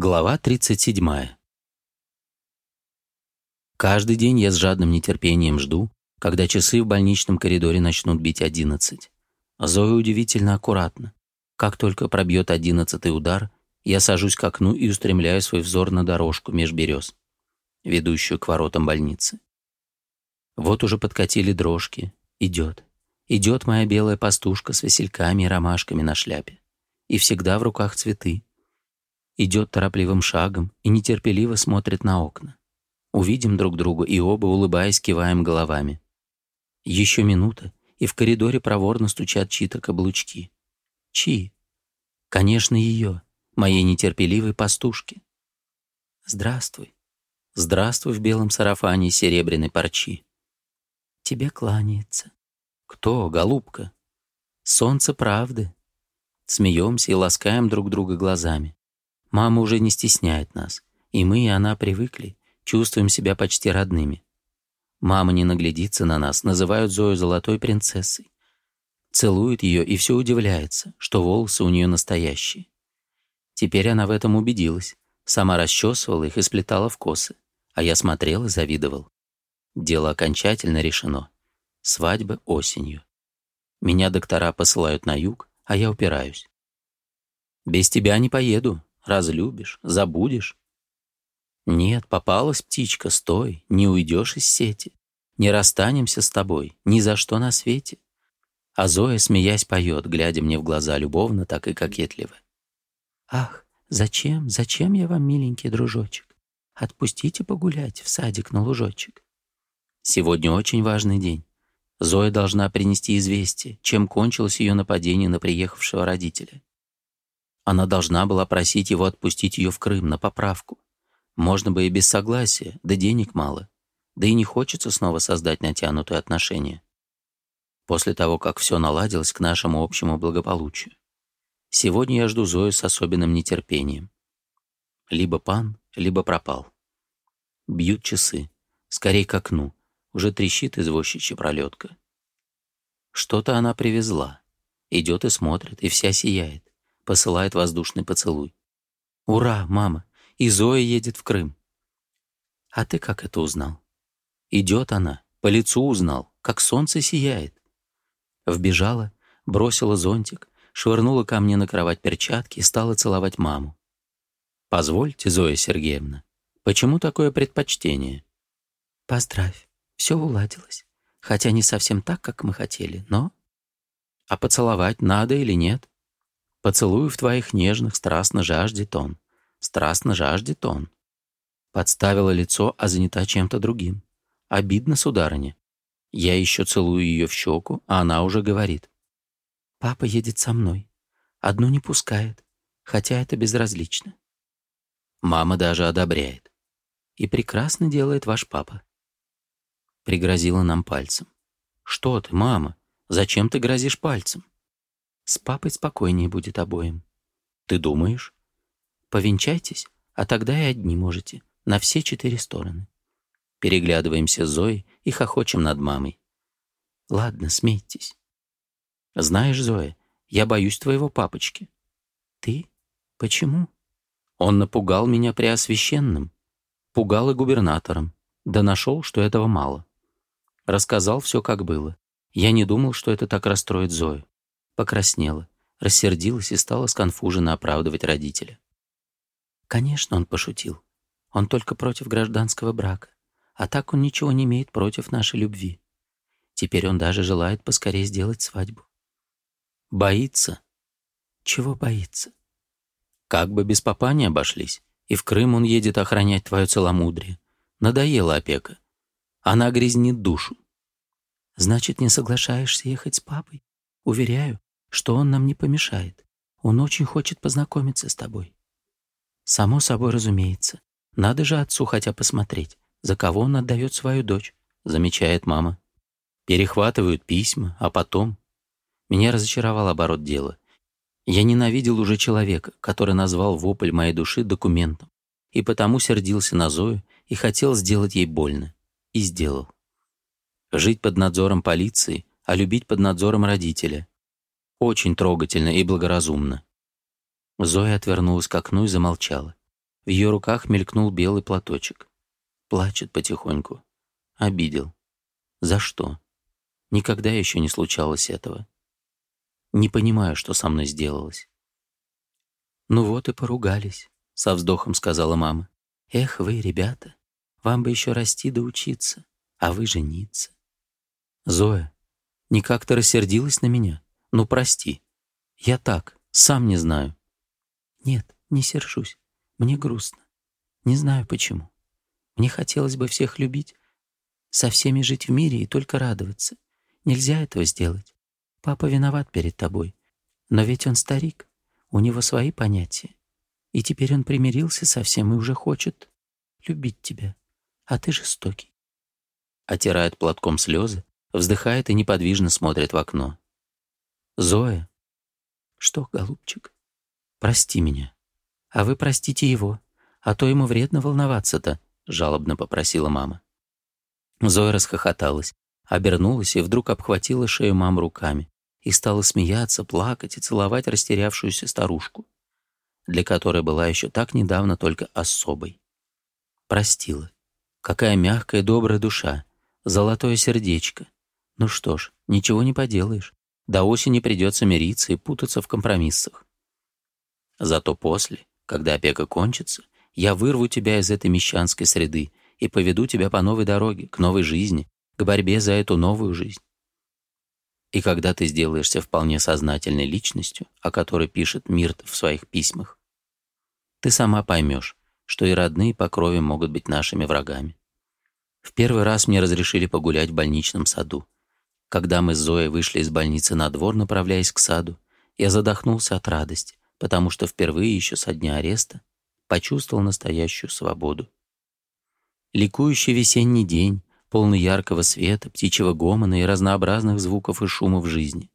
Глава 37. Каждый день я с жадным нетерпением жду, когда часы в больничном коридоре начнут бить одиннадцать. Зоя удивительно аккуратно. Как только пробьет одиннадцатый удар, я сажусь к окну и устремляю свой взор на дорожку меж берез, ведущую к воротам больницы. Вот уже подкатили дрожки. Идет. Идет моя белая пастушка с весельками и ромашками на шляпе. И всегда в руках цветы — идет торопливым шагом и нетерпеливо смотрит на окна. Увидим друг друга и оба, улыбаясь, киваем головами. Еще минута, и в коридоре проворно стучат чьи-то каблучки. Чьи? Конечно, ее, моей нетерпеливой пастушки. Здравствуй. Здравствуй в белом сарафане серебряной парчи. Тебе кланяется. Кто, голубка? Солнце правды. Смеемся и ласкаем друг друга глазами. Мама уже не стесняет нас. И мы, и она привыкли, чувствуем себя почти родными. Мама не наглядится на нас, называют Зою золотой принцессой. Целует ее и все удивляется, что волосы у нее настоящие. Теперь она в этом убедилась. Сама расчесывала их и сплетала в косы. А я смотрел и завидовал. Дело окончательно решено. Свадьба осенью. Меня доктора посылают на юг, а я упираюсь. «Без тебя не поеду», разлюбишь, забудешь. Нет, попалась птичка, стой, не уйдешь из сети. Не расстанемся с тобой ни за что на свете. А Зоя, смеясь, поет, глядя мне в глаза любовно, так и кокетливо. Ах, зачем, зачем я вам, миленький дружочек? Отпустите погулять в садик на лужочек. Сегодня очень важный день. Зоя должна принести известие, чем кончилось ее нападение на приехавшего родителя. Она должна была просить его отпустить ее в Крым на поправку. Можно бы и без согласия, да денег мало. Да и не хочется снова создать натянутые отношения. После того, как все наладилось к нашему общему благополучию. Сегодня я жду Зою с особенным нетерпением. Либо пан, либо пропал. Бьют часы. Скорей к окну. Уже трещит извозчичья пролетка. Что-то она привезла. Идет и смотрит, и вся сияет посылает воздушный поцелуй. «Ура, мама! И Зоя едет в Крым!» «А ты как это узнал?» «Идет она, по лицу узнал, как солнце сияет!» Вбежала, бросила зонтик, швырнула ко мне на кровать перчатки и стала целовать маму. «Позвольте, Зоя Сергеевна, почему такое предпочтение?» «Поздравь, все уладилось, хотя не совсем так, как мы хотели, но...» «А поцеловать надо или нет?» Поцелую в твоих нежных страстно жаждет он, страстно жаждет он. Подставила лицо, а занята чем-то другим. Обидно, сударыня. Я еще целую ее в щеку, а она уже говорит. Папа едет со мной. Одну не пускает, хотя это безразлично. Мама даже одобряет. И прекрасно делает ваш папа. Пригрозила нам пальцем. Что ты, мама? Зачем ты грозишь пальцем? С папой спокойнее будет обоим. Ты думаешь? Повенчайтесь, а тогда и одни можете, на все четыре стороны. Переглядываемся с Зоей и хохочем над мамой. Ладно, смейтесь. Знаешь, Зоя, я боюсь твоего папочки. Ты? Почему? Он напугал меня преосвященным. Пугал и губернатором. Да нашел, что этого мало. Рассказал все, как было. Я не думал, что это так расстроит Зою покраснела, рассердилась и стала сконфуженно оправдывать родителя. Конечно, он пошутил. Он только против гражданского брака. А так он ничего не имеет против нашей любви. Теперь он даже желает поскорее сделать свадьбу. Боится? Чего боится? Как бы без папа не обошлись. И в Крым он едет охранять твое целомудрие. Надоела опека. Она грязнит душу. Значит, не соглашаешься ехать с папой? Уверяю, что он нам не помешает. Он очень хочет познакомиться с тобой. Само собой разумеется. Надо же отцу хотя посмотреть, за кого он отдает свою дочь, замечает мама. Перехватывают письма, а потом... Меня разочаровал оборот дела. Я ненавидел уже человека, который назвал вопль моей души документом, и потому сердился на Зою и хотел сделать ей больно. И сделал. Жить под надзором полиции, а любить под надзором родителя. Очень трогательно и благоразумно. Зоя отвернулась к окну и замолчала. В ее руках мелькнул белый платочек. Плачет потихоньку. Обидел. За что? Никогда еще не случалось этого. Не понимаю, что со мной сделалось. «Ну вот и поругались», — со вздохом сказала мама. «Эх вы, ребята, вам бы еще расти да учиться, а вы жениться». «Зоя, не как-то рассердилась на меня?» Ну, прости. Я так, сам не знаю». «Нет, не сержусь. Мне грустно. Не знаю почему. Мне хотелось бы всех любить, со всеми жить в мире и только радоваться. Нельзя этого сделать. Папа виноват перед тобой. Но ведь он старик, у него свои понятия. И теперь он примирился со всем и уже хочет любить тебя. А ты жестокий. Отирает платком слезы, вздыхает и неподвижно смотрит в окно. Зоя. Что, голубчик? Прости меня. А вы простите его, а то ему вредно волноваться-то, жалобно попросила мама. Зоя расхохоталась, обернулась и вдруг обхватила шею мам руками и стала смеяться, плакать и целовать растерявшуюся старушку, для которой была еще так недавно только особой. Простила. Какая мягкая, добрая душа, золотое сердечко. Ну что ж, ничего не поделаешь. До осени придется мириться и путаться в компромиссах. Зато после, когда опека кончится, я вырву тебя из этой мещанской среды и поведу тебя по новой дороге, к новой жизни, к борьбе за эту новую жизнь. И когда ты сделаешься вполне сознательной личностью, о которой пишет Мирт в своих письмах, ты сама поймешь, что и родные по крови могут быть нашими врагами. В первый раз мне разрешили погулять в больничном саду, когда мы с Зоей вышли из больницы на двор, направляясь к саду, я задохнулся от радости, потому что впервые еще со дня ареста почувствовал настоящую свободу. Ликующий весенний день, полный яркого света, птичьего гомона и разнообразных звуков и шумов жизни,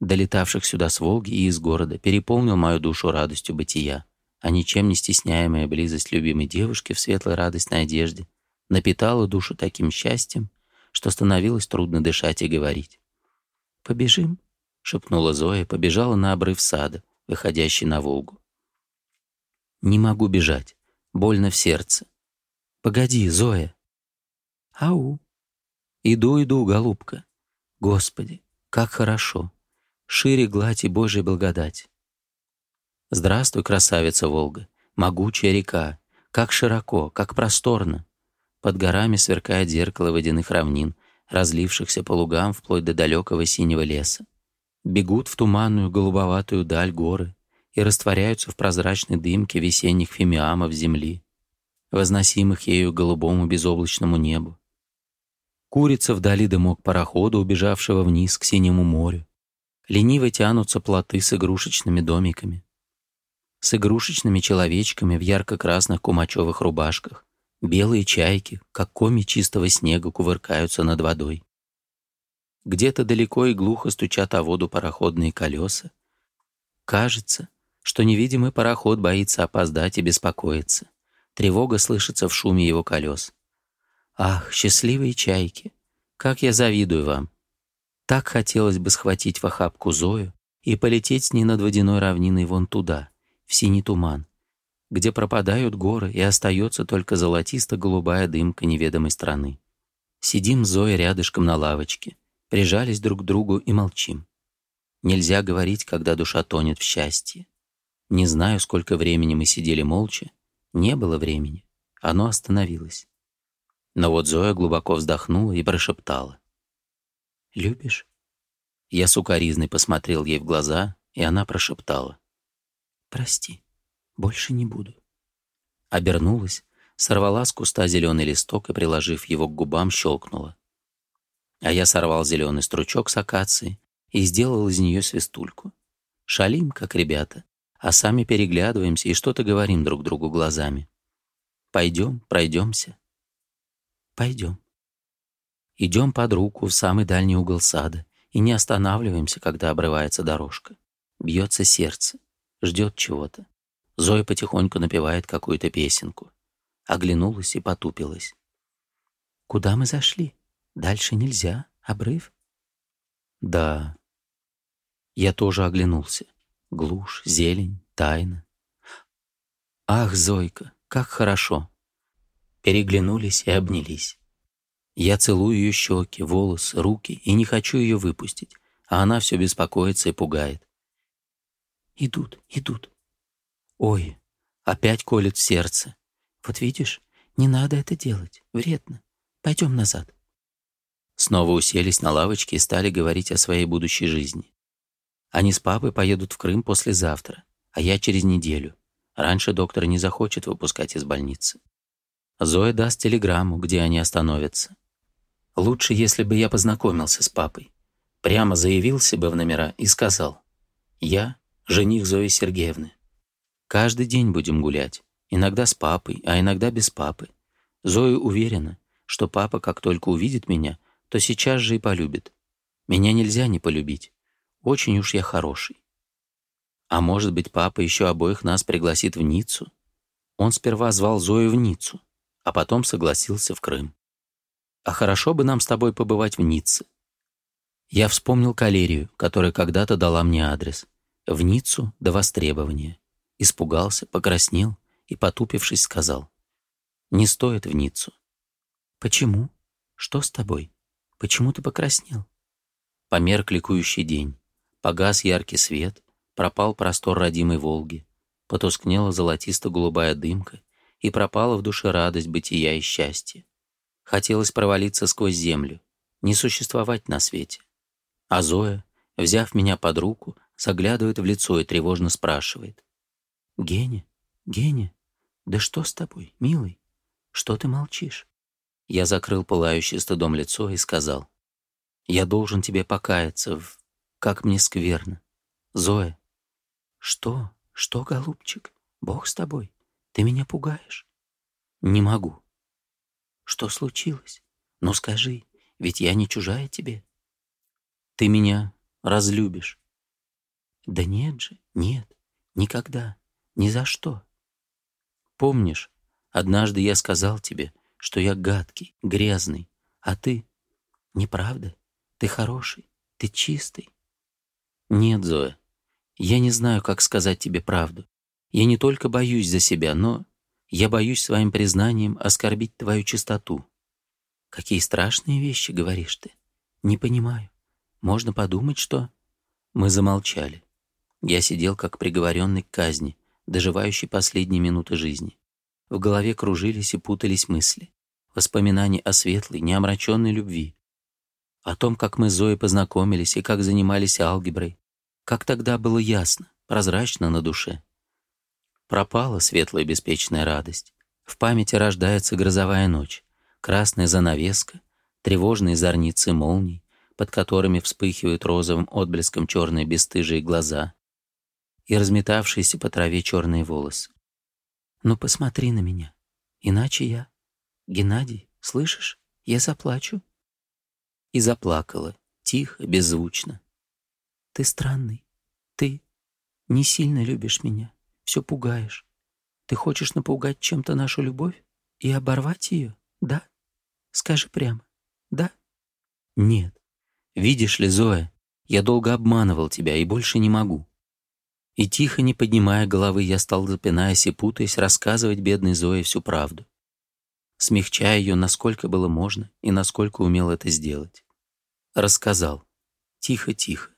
долетавших сюда с Волги и из города, переполнил мою душу радостью бытия, а ничем не стесняемая близость любимой девушки в светлой радостной одежде напитала душу таким счастьем, что становилось трудно дышать и говорить. «Побежим?» — шепнула Зоя, побежала на обрыв сада, выходящий на Волгу. «Не могу бежать. Больно в сердце. Погоди, Зоя!» «Ау!» «Иду, иду, голубка!» «Господи, как хорошо! Шире гладь и Божья благодать!» «Здравствуй, красавица Волга! Могучая река! Как широко, как просторно!» Под горами сверкает зеркало водяных равнин, разлившихся по лугам вплоть до далекого синего леса. Бегут в туманную голубоватую даль горы и растворяются в прозрачной дымке весенних фимиамов земли, возносимых ею голубому безоблачному небу. Курица вдали дымок парохода, убежавшего вниз к синему морю. Лениво тянутся плоты с игрушечными домиками. С игрушечными человечками в ярко-красных кумачевых рубашках, Белые чайки, как коми чистого снега, кувыркаются над водой. Где-то далеко и глухо стучат о воду пароходные колеса. Кажется, что невидимый пароход боится опоздать и беспокоится. Тревога слышится в шуме его колес. Ах, счастливые чайки! Как я завидую вам! Так хотелось бы схватить в охапку Зою и полететь с ней над водяной равниной вон туда, в синий туман, где пропадают горы и остается только золотисто-голубая дымка неведомой страны. Сидим с Зоей рядышком на лавочке, прижались друг к другу и молчим. Нельзя говорить, когда душа тонет в счастье. Не знаю, сколько времени мы сидели молча. Не было времени. Оно остановилось. Но вот Зоя глубоко вздохнула и прошептала. «Любишь?» Я сукоризной посмотрел ей в глаза, и она прошептала. «Прости». Больше не буду. Обернулась, сорвала с куста зеленый листок и, приложив его к губам, щелкнула. А я сорвал зеленый стручок с акации и сделал из нее свистульку. Шалим, как ребята, а сами переглядываемся и что-то говорим друг другу глазами. Пойдем, пройдемся. Пойдем. Идем под руку в самый дальний угол сада и не останавливаемся, когда обрывается дорожка. Бьется сердце, ждет чего-то. Зоя потихоньку напевает какую-то песенку. Оглянулась и потупилась. «Куда мы зашли? Дальше нельзя. Обрыв?» «Да». Я тоже оглянулся. Глушь, зелень, тайна. «Ах, Зойка, как хорошо!» Переглянулись и обнялись. Я целую ее щеки, волосы, руки и не хочу ее выпустить, а она все беспокоится и пугает. «Идут, идут, Ой, опять колет сердце. Вот видишь, не надо это делать, вредно. Пойдем назад. Снова уселись на лавочке и стали говорить о своей будущей жизни. Они с папой поедут в Крым послезавтра, а я через неделю. Раньше доктор не захочет выпускать из больницы. Зоя даст телеграмму, где они остановятся. Лучше, если бы я познакомился с папой. Прямо заявился бы в номера и сказал. Я – жених Зои Сергеевны. Каждый день будем гулять. Иногда с папой, а иногда без папы. Зоя уверена, что папа, как только увидит меня, то сейчас же и полюбит. Меня нельзя не полюбить. Очень уж я хороший. А может быть, папа еще обоих нас пригласит в Ниццу? Он сперва звал Зою в Ниццу, а потом согласился в Крым. А хорошо бы нам с тобой побывать в Ницце. Я вспомнил калерию, которая когда-то дала мне адрес. В Ниццу до востребования. Испугался, покраснел и, потупившись, сказал. «Не стоит в Ниццу». «Почему? Что с тобой? Почему ты покраснел?» Померк ликующий день. Погас яркий свет, пропал простор родимой Волги, потускнела золотисто-голубая дымка и пропала в душе радость бытия и счастья. Хотелось провалиться сквозь землю, не существовать на свете. А Зоя, взяв меня под руку, заглядывает в лицо и тревожно спрашивает. «Геня, Геня, да что с тобой, милый? Что ты молчишь?» Я закрыл пылающее стыдом лицо и сказал. «Я должен тебе покаяться. В... Как мне скверно. Зоя». «Что? Что, голубчик? Бог с тобой. Ты меня пугаешь?» «Не могу». «Что случилось? Ну скажи, ведь я не чужая тебе». «Ты меня разлюбишь». «Да нет же, нет, никогда. Ни за что. Помнишь, однажды я сказал тебе, что я гадкий, грязный, а ты... Неправда. Ты хороший, ты чистый. Нет, Зоя, я не знаю, как сказать тебе правду. Я не только боюсь за себя, но я боюсь своим признанием оскорбить твою чистоту. Какие страшные вещи говоришь ты. Не понимаю. Можно подумать, что... Мы замолчали. Я сидел как приговоренный к казни доживающий последние минуты жизни. В голове кружились и путались мысли. Воспоминания о светлой, неомраченной любви. О том, как мы с Зоей познакомились и как занимались алгеброй. Как тогда было ясно, прозрачно на душе. Пропала светлая беспечная радость. В памяти рождается грозовая ночь, красная занавеска, тревожные зорницы молний, под которыми вспыхивают розовым отблеском черные бесстыжие глаза, и разметавшиеся по траве черные волосы. «Ну посмотри на меня, иначе я... Геннадий, слышишь? Я заплачу». И заплакала, тихо, беззвучно. «Ты странный. Ты не сильно любишь меня, все пугаешь. Ты хочешь напугать чем-то нашу любовь и оборвать ее, да? Скажи прямо, да?» «Нет. Видишь ли, Зоя, я долго обманывал тебя и больше не могу. И тихо, не поднимая головы, я стал, запинаясь и путаясь, рассказывать бедной Зое всю правду, смягчая ее, насколько было можно и насколько умел это сделать. Рассказал. Тихо-тихо.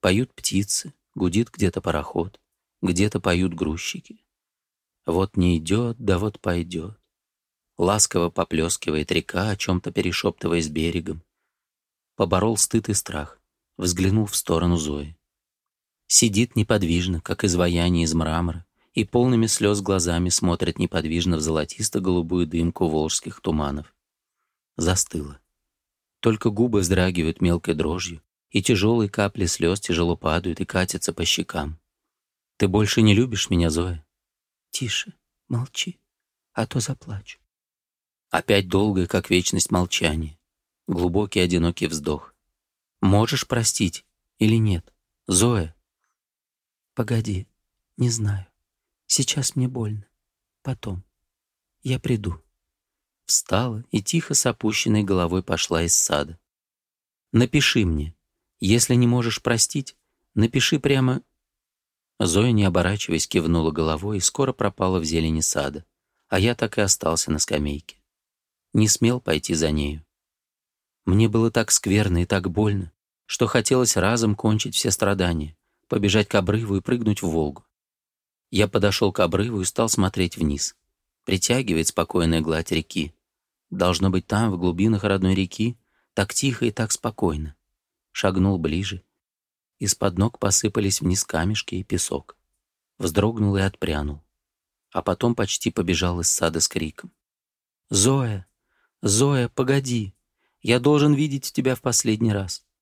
Поют птицы, гудит где-то пароход, где-то поют грузчики. Вот не идет, да вот пойдет. Ласково поплескивает река, о чем-то перешептываясь берегом. Поборол стыд и страх, взглянул в сторону Зои. Сидит неподвижно, как изваяние из мрамора, и полными слез глазами смотрит неподвижно в золотисто-голубую дымку волжских туманов. Застыла. Только губы вздрагивают мелкой дрожью, и тяжелые капли слез тяжело падают и катятся по щекам. «Ты больше не любишь меня, Зоя?» «Тише, молчи, а то заплачу». Опять долгое, как вечность, молчание. Глубокий, одинокий вздох. «Можешь простить или нет? Зоя, Погоди, не знаю. Сейчас мне больно. Потом. Я приду. Встала и тихо с опущенной головой пошла из сада. Напиши мне. Если не можешь простить, напиши прямо... Зоя, не оборачиваясь, кивнула головой и скоро пропала в зелени сада, а я так и остался на скамейке. Не смел пойти за нею. Мне было так скверно и так больно, что хотелось разом кончить все страдания побежать к обрыву и прыгнуть в Волгу. Я подошел к обрыву и стал смотреть вниз. Притягивает спокойная гладь реки. Должно быть там, в глубинах родной реки, так тихо и так спокойно. Шагнул ближе. Из-под ног посыпались вниз камешки и песок. Вздрогнул и отпрянул. А потом почти побежал из сада с криком. «Зоя! Зоя, погоди! Я должен видеть тебя в последний раз!»